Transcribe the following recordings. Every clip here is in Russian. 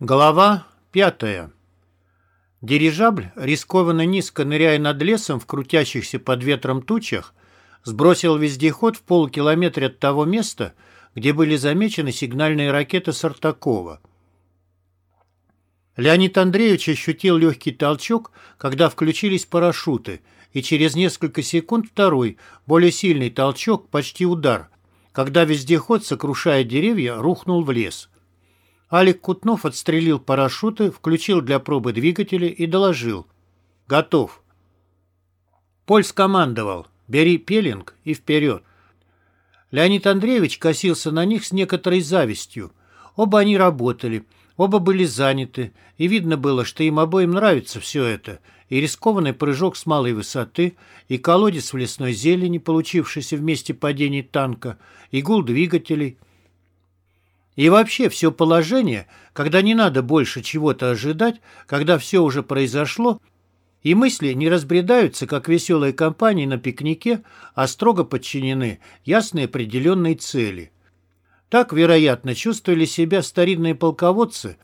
Глава пятая. Дирижабль, рискованно низко ныряя над лесом в крутящихся под ветром тучах, сбросил вездеход в полукилометре от того места, где были замечены сигнальные ракеты Сартакова. Леонид Андреевич ощутил легкий толчок, когда включились парашюты, и через несколько секунд второй, более сильный толчок, почти удар, когда вездеход, сокрушая деревья, рухнул в лес. Алик Кутнов отстрелил парашюты, включил для пробы двигатели и доложил. «Готов». Поль скомандовал. «Бери пелинг и вперед». Леонид Андреевич косился на них с некоторой завистью. Оба они работали, оба были заняты, и видно было, что им обоим нравится все это, и рискованный прыжок с малой высоты, и колодец в лесной зелени, получившийся в месте падения танка, и гул двигателей — и вообще все положение, когда не надо больше чего-то ожидать, когда все уже произошло, и мысли не разбредаются, как веселые компании на пикнике, а строго подчинены ясной определенной цели. Так, вероятно, чувствовали себя старинные полководцы,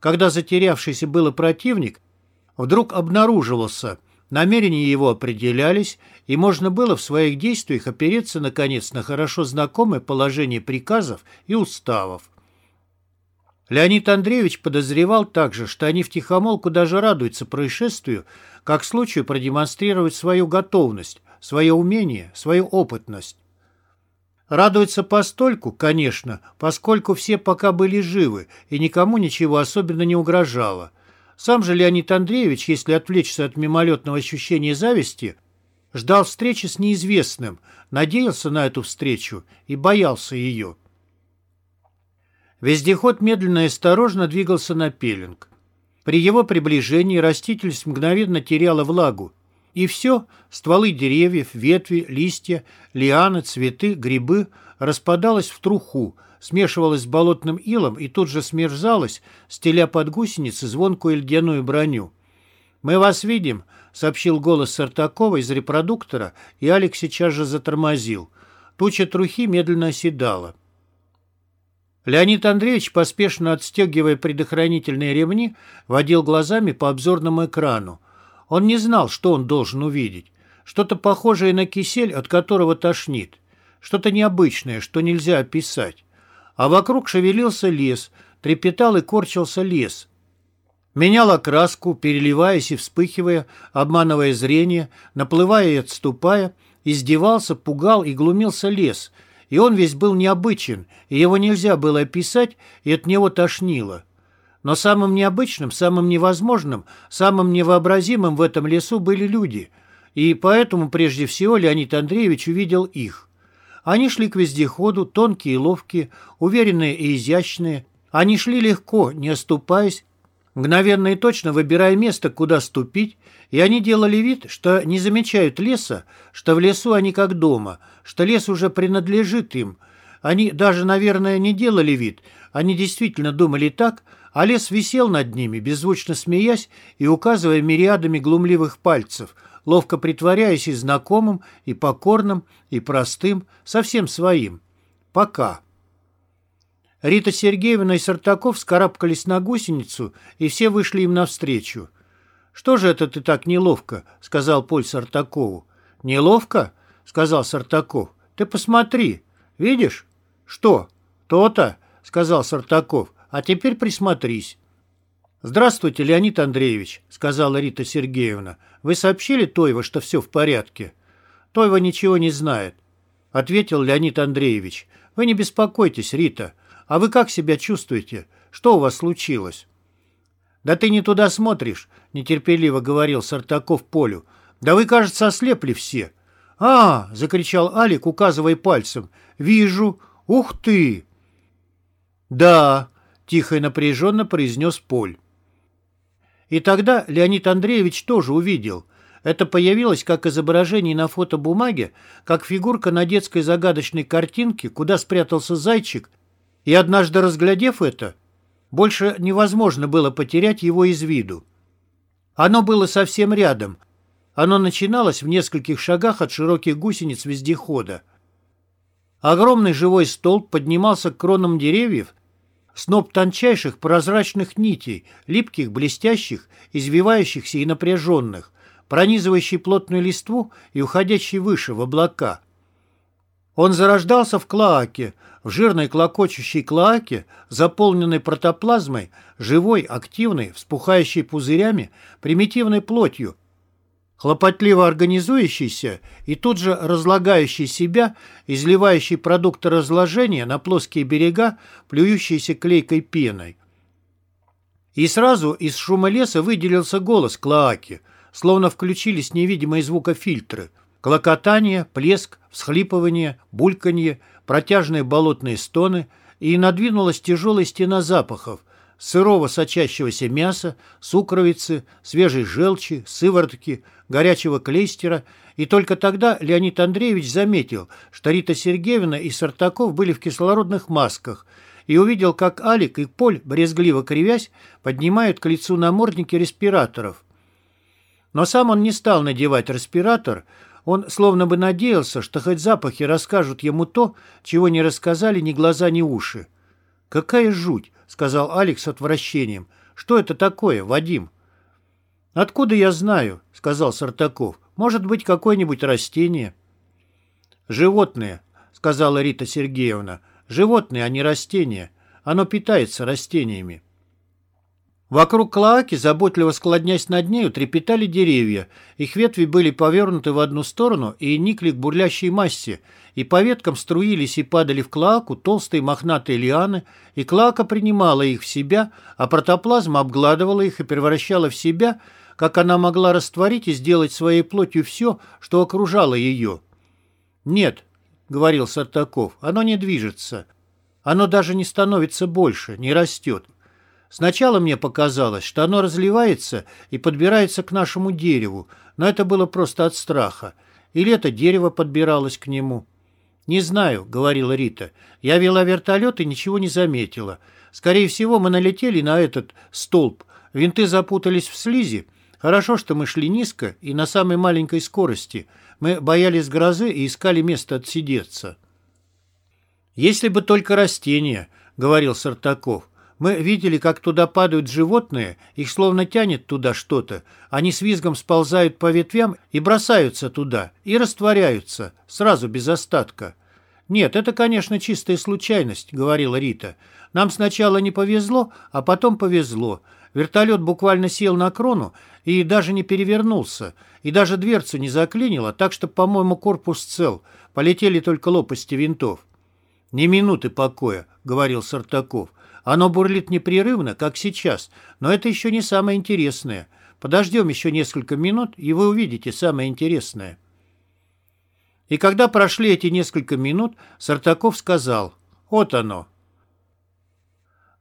когда затерявшийся было противник вдруг обнаруживался, намерения его определялись, и можно было в своих действиях опереться, наконец, на хорошо знакомое положение приказов и уставов. Леонид Андреевич подозревал также, что они втихомолку даже радуются происшествию, как случаю продемонстрировать свою готовность, свое умение, свою опытность. Радуются постольку, конечно, поскольку все пока были живы и никому ничего особенно не угрожало. Сам же Леонид Андреевич, если отвлечься от мимолетного ощущения зависти, ждал встречи с неизвестным, надеялся на эту встречу и боялся ее. Вездеход медленно и осторожно двигался на пеленг. При его приближении растительность мгновенно теряла влагу. И все, стволы деревьев, ветви, листья, лианы, цветы, грибы, распадалось в труху, смешивалось с болотным илом и тут же смерзалось, стеля под гусеницы звонкую льдяную броню. «Мы вас видим», — сообщил голос Сартакова из репродуктора, и Алекс сейчас же затормозил. Туча трухи медленно оседала. Леонид Андреевич, поспешно отстегивая предохранительные ремни, водил глазами по обзорному экрану. Он не знал, что он должен увидеть. Что-то похожее на кисель, от которого тошнит. Что-то необычное, что нельзя описать. А вокруг шевелился лес, трепетал и корчился лес. Менял окраску, переливаясь и вспыхивая, обманывая зрение, наплывая и отступая, издевался, пугал и глумился лес — и он весь был необычен, и его нельзя было описать, и от него тошнило. Но самым необычным, самым невозможным, самым невообразимым в этом лесу были люди, и поэтому прежде всего Леонид Андреевич увидел их. Они шли к вездеходу, тонкие и ловкие, уверенные и изящные. Они шли легко, не оступаясь, мгновенно и точно выбирая место, куда ступить, и они делали вид, что не замечают леса, что в лесу они как дома, что лес уже принадлежит им. Они даже, наверное, не делали вид, они действительно думали так, а лес висел над ними, беззвучно смеясь и указывая мириадами глумливых пальцев, ловко притворяясь и знакомым, и покорным, и простым, совсем своим. Пока. Рита Сергеевна и Сартаков скарабкались на гусеницу, и все вышли им навстречу. «Что же это ты так неловко?» — сказал Поль Сартакову. «Неловко?» — сказал Сартаков. «Ты посмотри. Видишь?» «Что?» «То-то», — сказал Сартаков. «А теперь присмотрись». «Здравствуйте, Леонид Андреевич», — сказала Рита Сергеевна. «Вы сообщили Тойва, что все в порядке?» «Тойва ничего не знает», — ответил Леонид Андреевич. «Вы не беспокойтесь, Рита. А вы как себя чувствуете? Что у вас случилось?» «Да ты не туда смотришь», — нетерпеливо говорил Сартаков Полю. «Да вы, кажется, ослепли все». «А!» — закричал Алик, указывая пальцем. «Вижу! Ух ты!» «Да!» — тихо и напряженно произнес Поль. И тогда Леонид Андреевич тоже увидел. Это появилось как изображение на фотобумаге, как фигурка на детской загадочной картинке, куда спрятался зайчик и однажды разглядев это, больше невозможно было потерять его из виду. Оно было совсем рядом. Оно начиналось в нескольких шагах от широких гусениц вездехода. Огромный живой столб поднимался к кронам деревьев, Сноп тончайших прозрачных нитей, липких, блестящих, извивающихся и напряженных, пронизывающий плотную листву и уходящий выше, в облака. Он зарождался в клоаке, в жирной клокочущей клоаке, заполненной протоплазмой, живой, активной, вспухающей пузырями, примитивной плотью, хлопотливо организующийся и тут же разлагающий себя, изливающий продукты разложения на плоские берега, плюющиеся клейкой пеной. И сразу из шума леса выделился голос Клоаки, словно включились невидимые звукофильтры. Клокотание, плеск, всхлипывание, бульканье, протяжные болотные стоны, и надвинулась тяжелая стена запахов, сырого сочащегося мяса, сукровицы, свежей желчи, сыворотки, горячего клейстера, и только тогда Леонид Андреевич заметил, что Рита Сергеевна и Сартаков были в кислородных масках, и увидел, как Алик и Поль, брезгливо кривясь, поднимают к лицу намордники респираторов. Но сам он не стал надевать респиратор, он словно бы надеялся, что хоть запахи расскажут ему то, чего не рассказали ни глаза, ни уши. «Какая жуть!» — сказал Алекс с отвращением. «Что это такое, Вадим?» «Откуда я знаю?» — сказал Сартаков. «Может быть, какое-нибудь растение?» «Животные», — сказала Рита Сергеевна. «Животные, а не растения. Оно питается растениями». Вокруг клоаки, заботливо складнясь над нею, трепетали деревья. Их ветви были повернуты в одну сторону и никли к бурлящей массе, и по веткам струились и падали в клоаку толстые мохнатые лианы, и клоака принимала их в себя, а протоплазма обгладывала их и превращала в себя, как она могла растворить и сделать своей плотью все, что окружало ее. «Нет», — говорил Сартаков, — «оно не движется. Оно даже не становится больше, не растет». Сначала мне показалось, что оно разливается и подбирается к нашему дереву, но это было просто от страха. Или это дерево подбиралось к нему. «Не знаю», — говорила Рита. «Я вела вертолет и ничего не заметила. Скорее всего, мы налетели на этот столб. Винты запутались в слизи. Хорошо, что мы шли низко и на самой маленькой скорости. Мы боялись грозы и искали место отсидеться». «Если бы только растения», — говорил Сартаков. Мы видели, как туда падают животные, их словно тянет туда что-то. Они с визгом сползают по ветвям и бросаются туда, и растворяются, сразу без остатка. «Нет, это, конечно, чистая случайность», — говорила Рита. «Нам сначала не повезло, а потом повезло. Вертолет буквально сел на крону и даже не перевернулся, и даже дверцу не заклинило, так что, по-моему, корпус цел. Полетели только лопасти винтов». «Ни минуты покоя», — говорил Сартаков. Оно бурлит непрерывно, как сейчас, но это еще не самое интересное. Подождем еще несколько минут, и вы увидите самое интересное. И когда прошли эти несколько минут, Сартаков сказал «Вот оно».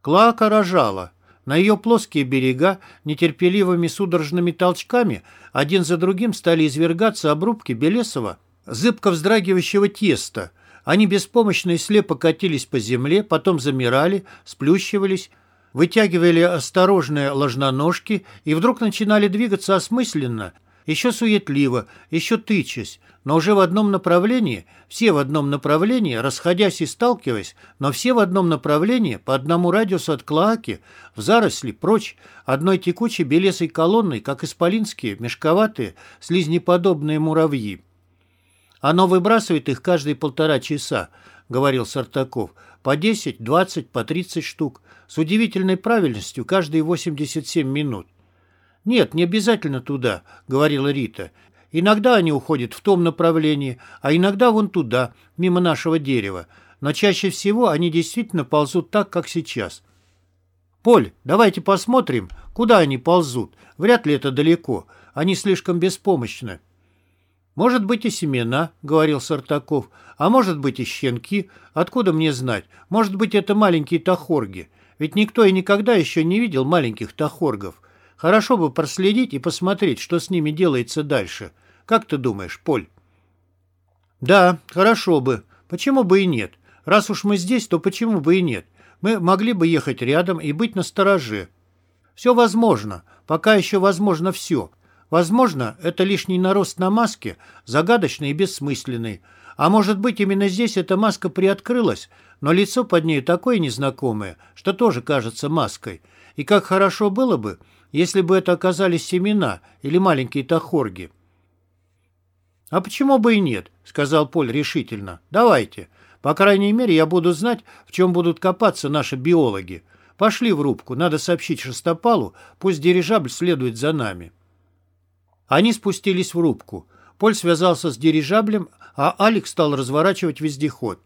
Клака рожала. На ее плоские берега нетерпеливыми судорожными толчками один за другим стали извергаться обрубки белесого, зыбко вздрагивающего теста, они беспомощно и слепо катились по земле, потом замирали, сплющивались, вытягивали осторожные ложноножки и вдруг начинали двигаться осмысленно, еще суетливо, еще тычась, но уже в одном направлении, все в одном направлении, расходясь и сталкиваясь, но все в одном направлении, по одному радиусу от Клоаки, в заросли, прочь, одной текучей белесой колонной, как исполинские, мешковатые, слизнеподобные муравьи. Оно выбрасывает их каждые полтора часа, говорил Сартаков. По 10, 20, по 30 штук. С удивительной правильностью каждые 87 минут. «Нет, не обязательно туда», — говорила Рита. «Иногда они уходят в том направлении, а иногда вон туда, мимо нашего дерева. Но чаще всего они действительно ползут так, как сейчас». «Поль, давайте посмотрим, куда они ползут. Вряд ли это далеко. Они слишком беспомощны». «Может быть и семена», — говорил Сартаков, «а может быть и щенки. Откуда мне знать? Может быть это маленькие тахорги. Ведь никто и никогда еще не видел маленьких тахоргов. Хорошо бы проследить и посмотреть, что с ними делается дальше. Как ты думаешь, Поль?» «Да, хорошо бы. Почему бы и нет? Раз уж мы здесь, то почему бы и нет? Мы могли бы ехать рядом и быть настороже. Все возможно. Пока еще возможно все. Возможно, это лишний нарост на маске, загадочный и бессмысленный. А может быть, именно здесь эта маска приоткрылась, но лицо под ней такое незнакомое, что тоже кажется маской. И как хорошо было бы, если бы это оказались семена или маленькие тахорги. «А почему бы и нет?» — сказал Поль решительно. «Давайте. По крайней мере, я буду знать, в чем будут копаться наши биологи. Пошли в рубку, надо сообщить Шестопалу, пусть дирижабль следует за нами». Они спустились в рубку. Поль связался с дирижаблем, а Алекс стал разворачивать вездеход.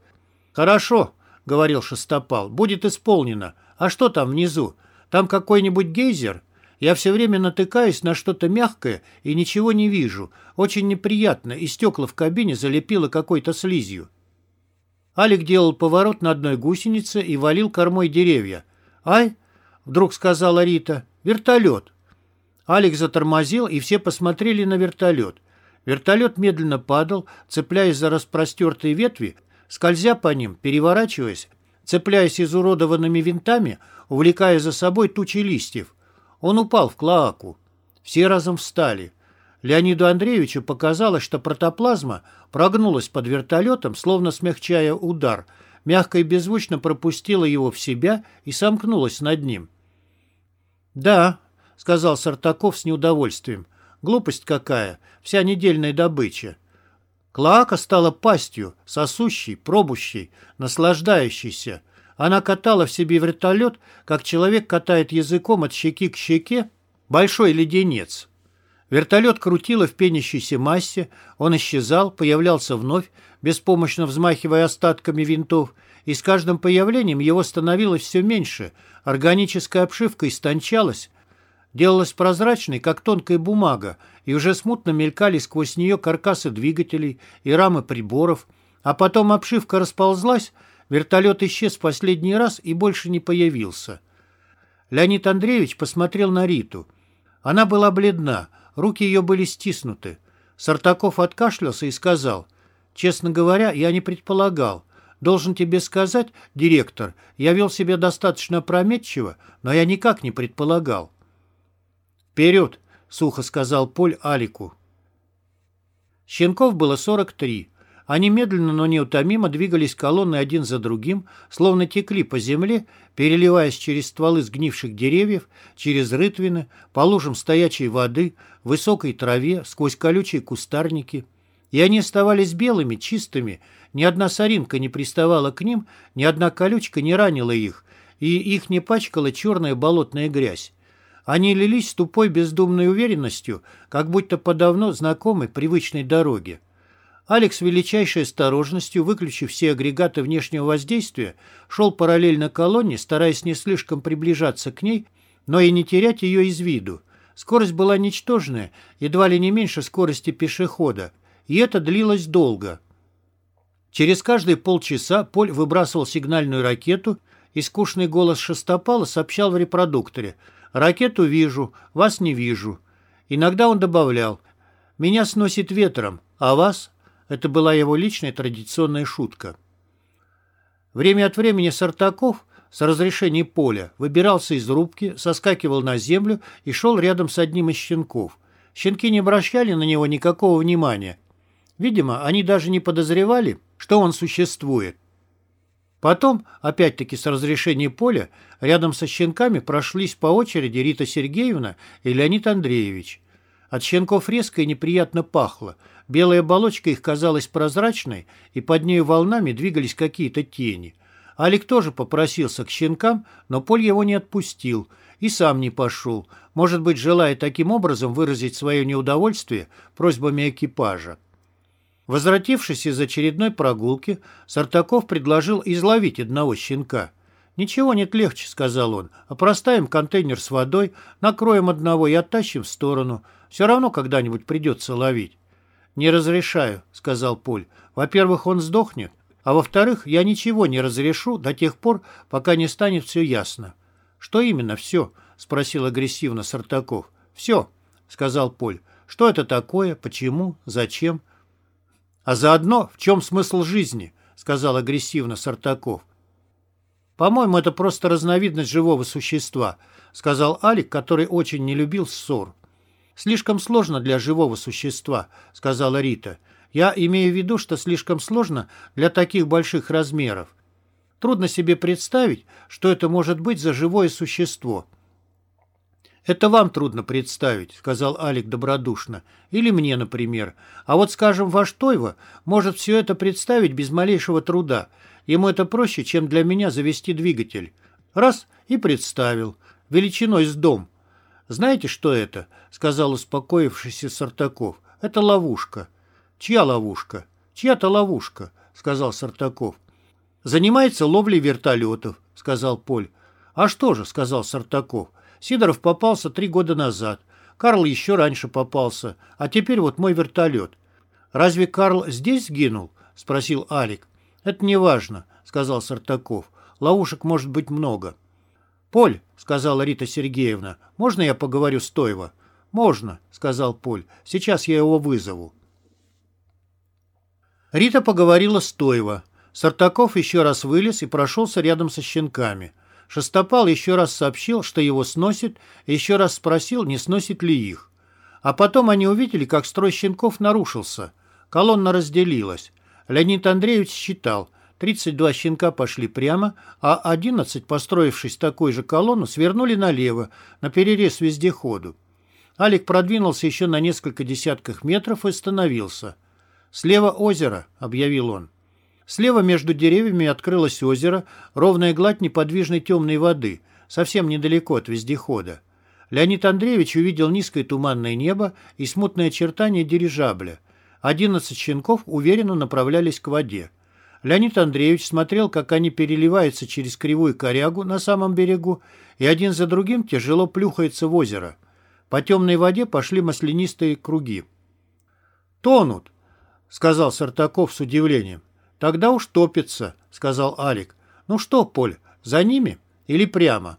«Хорошо», — говорил Шестопал, — «будет исполнено. А что там внизу? Там какой-нибудь гейзер?» Я все время натыкаюсь на что-то мягкое и ничего не вижу. Очень неприятно, и стекла в кабине залепило какой-то слизью. Алик делал поворот на одной гусенице и валил кормой деревья. «Ай!» — вдруг сказала Рита. «Вертолет!» Алик затормозил, и все посмотрели на вертолет. Вертолет медленно падал, цепляясь за распростертые ветви, скользя по ним, переворачиваясь, цепляясь изуродованными винтами, увлекая за собой тучи листьев. Он упал в клоаку. Все разом встали. Леониду Андреевичу показалось, что протоплазма прогнулась под вертолетом, словно смягчая удар, мягко и беззвучно пропустила его в себя и сомкнулась над ним. «Да», — сказал Сартаков с неудовольствием, — «глупость какая, вся недельная добыча». Клоака стала пастью, сосущей, пробущей, наслаждающейся — она катала в себе вертолет, как человек катает языком от щеки к щеке большой леденец. Вертолет крутило в пенящейся массе, он исчезал, появлялся вновь, беспомощно взмахивая остатками винтов, и с каждым появлением его становилось все меньше, органическая обшивка истончалась, делалась прозрачной, как тонкая бумага, и уже смутно мелькали сквозь нее каркасы двигателей и рамы приборов, а потом обшивка расползлась, Вертолет исчез в последний раз и больше не появился. Леонид Андреевич посмотрел на Риту. Она была бледна, руки ее были стиснуты. Сартаков откашлялся и сказал, «Честно говоря, я не предполагал. Должен тебе сказать, директор, я вел себя достаточно опрометчиво, но я никак не предполагал». «Вперед!» — сухо сказал Поль Алику. Щенков было 43. Они медленно, но неутомимо двигались колонной один за другим, словно текли по земле, переливаясь через стволы сгнивших деревьев, через рытвины, по лужам стоячей воды, высокой траве, сквозь колючие кустарники. И они оставались белыми, чистыми, ни одна соринка не приставала к ним, ни одна колючка не ранила их, и их не пачкала черная болотная грязь. Они лились с тупой бездумной уверенностью, как будто по давно знакомой привычной дороге. Алекс величайшей осторожностью, выключив все агрегаты внешнего воздействия, шел параллельно колонне, стараясь не слишком приближаться к ней, но и не терять ее из виду. Скорость была ничтожная, едва ли не меньше скорости пешехода, и это длилось долго. Через каждые полчаса Поль выбрасывал сигнальную ракету, и скучный голос Шестопала сообщал в репродукторе «Ракету вижу, вас не вижу». Иногда он добавлял «Меня сносит ветром, а вас это была его личная традиционная шутка. Время от времени Сартаков с разрешения поля выбирался из рубки, соскакивал на землю и шел рядом с одним из щенков. Щенки не обращали на него никакого внимания. Видимо, они даже не подозревали, что он существует. Потом, опять-таки с разрешения поля, рядом со щенками прошлись по очереди Рита Сергеевна и Леонид Андреевич. От щенков резко и неприятно пахло. Белая оболочка их казалась прозрачной, и под нею волнами двигались какие-то тени. Алик тоже попросился к щенкам, но Поль его не отпустил и сам не пошел, может быть, желая таким образом выразить свое неудовольствие просьбами экипажа. Возвратившись из очередной прогулки, Сартаков предложил изловить одного щенка. «Ничего нет легче», — сказал он. «Опроставим контейнер с водой, накроем одного и оттащим в сторону. Все равно когда-нибудь придется ловить». «Не разрешаю», — сказал Поль. «Во-первых, он сдохнет, а во-вторых, я ничего не разрешу до тех пор, пока не станет все ясно». «Что именно все?» — спросил агрессивно Сартаков. «Все», — сказал Поль. «Что это такое? Почему? Зачем?» «А заодно, в чем смысл жизни?» — сказал агрессивно Сартаков. «По-моему, это просто разновидность живого существа», — сказал Алик, который очень не любил ссор. «Слишком сложно для живого существа», — сказала Рита. Я имею в виду, что слишком сложно для таких больших размеров. Трудно себе представить, что это может быть за живое существо. «Это вам трудно представить», — сказал Алик добродушно. «Или мне, например. А вот, скажем, ваш Тойва может все это представить без малейшего труда. Ему это проще, чем для меня завести двигатель. Раз — и представил. Величиной с дом. «Знаете, что это?» — сказал успокоившийся Сартаков. «Это ловушка». «Чья ловушка?» «Чья-то ловушка», — сказал Сартаков. «Занимается ловлей вертолетов», — сказал Поль. «А что же?» — сказал Сартаков. «Сидоров попался три года назад. Карл еще раньше попался. А теперь вот мой вертолет». «Разве Карл здесь сгинул?» — спросил Алик. «Это не важно», — сказал Сартаков. «Ловушек может быть много». «Поль», — сказала Рита Сергеевна, — «можно я поговорю с Тойво?» «Можно», — сказал Поль. «Сейчас я его вызову». Рита поговорила с Тойво. Сартаков еще раз вылез и прошелся рядом со щенками. Шестопал еще раз сообщил, что его сносит, и еще раз спросил, не сносит ли их. А потом они увидели, как строй щенков нарушился. Колонна разделилась. Леонид Андреевич считал, 32 щенка пошли прямо, а 11, построившись такой же колонну, свернули налево, на перерез вездеходу. Алик продвинулся еще на несколько десятков метров и остановился. «Слева озеро», — объявил он. Слева между деревьями открылось озеро, ровная гладь неподвижной темной воды, совсем недалеко от вездехода. Леонид Андреевич увидел низкое туманное небо и смутное очертание дирижабля. Одиннадцать щенков уверенно направлялись к воде. Леонид Андреевич смотрел, как они переливаются через кривую корягу на самом берегу, и один за другим тяжело плюхается в озеро. По темной воде пошли маслянистые круги. «Тонут!» — сказал Сартаков с удивлением. «Тогда уж топится», — сказал Алик. «Ну что, Поль, за ними или прямо?»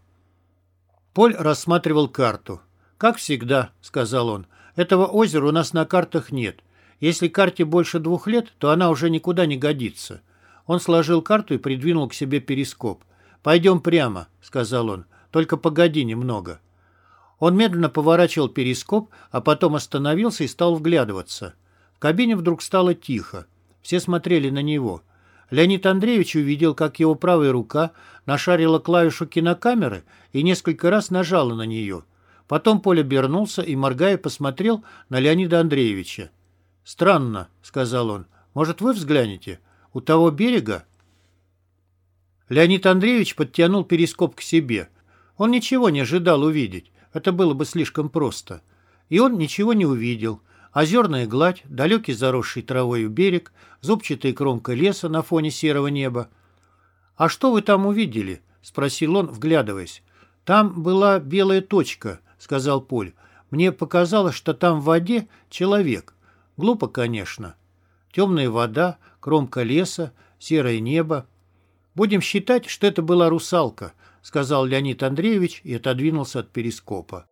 Поль рассматривал карту. «Как всегда», — сказал он, — «этого озера у нас на картах нет. Если карте больше двух лет, то она уже никуда не годится. Он сложил карту и придвинул к себе перископ. «Пойдем прямо», — сказал он. «Только погоди немного». Он медленно поворачивал перископ, а потом остановился и стал вглядываться. В кабине вдруг стало тихо. Все смотрели на него. Леонид Андреевич увидел, как его правая рука нашарила клавишу кинокамеры и несколько раз нажала на нее. Потом Поль обернулся и, моргая, посмотрел на Леонида Андреевича. «Странно», — сказал он. «Может, вы взглянете? У того берега?» Леонид Андреевич подтянул перископ к себе. Он ничего не ожидал увидеть. Это было бы слишком просто. И он ничего не увидел. Озерная гладь, далекий заросший травой берег, зубчатая кромка леса на фоне серого неба. «А что вы там увидели?» — спросил он, вглядываясь. «Там была белая точка», — сказал Поль. «Мне показалось, что там в воде человек. Глупо, конечно. Темная вода, кромка леса, серое небо. «Будем считать, что это была русалка», — сказал Леонид Андреевич и отодвинулся от перископа.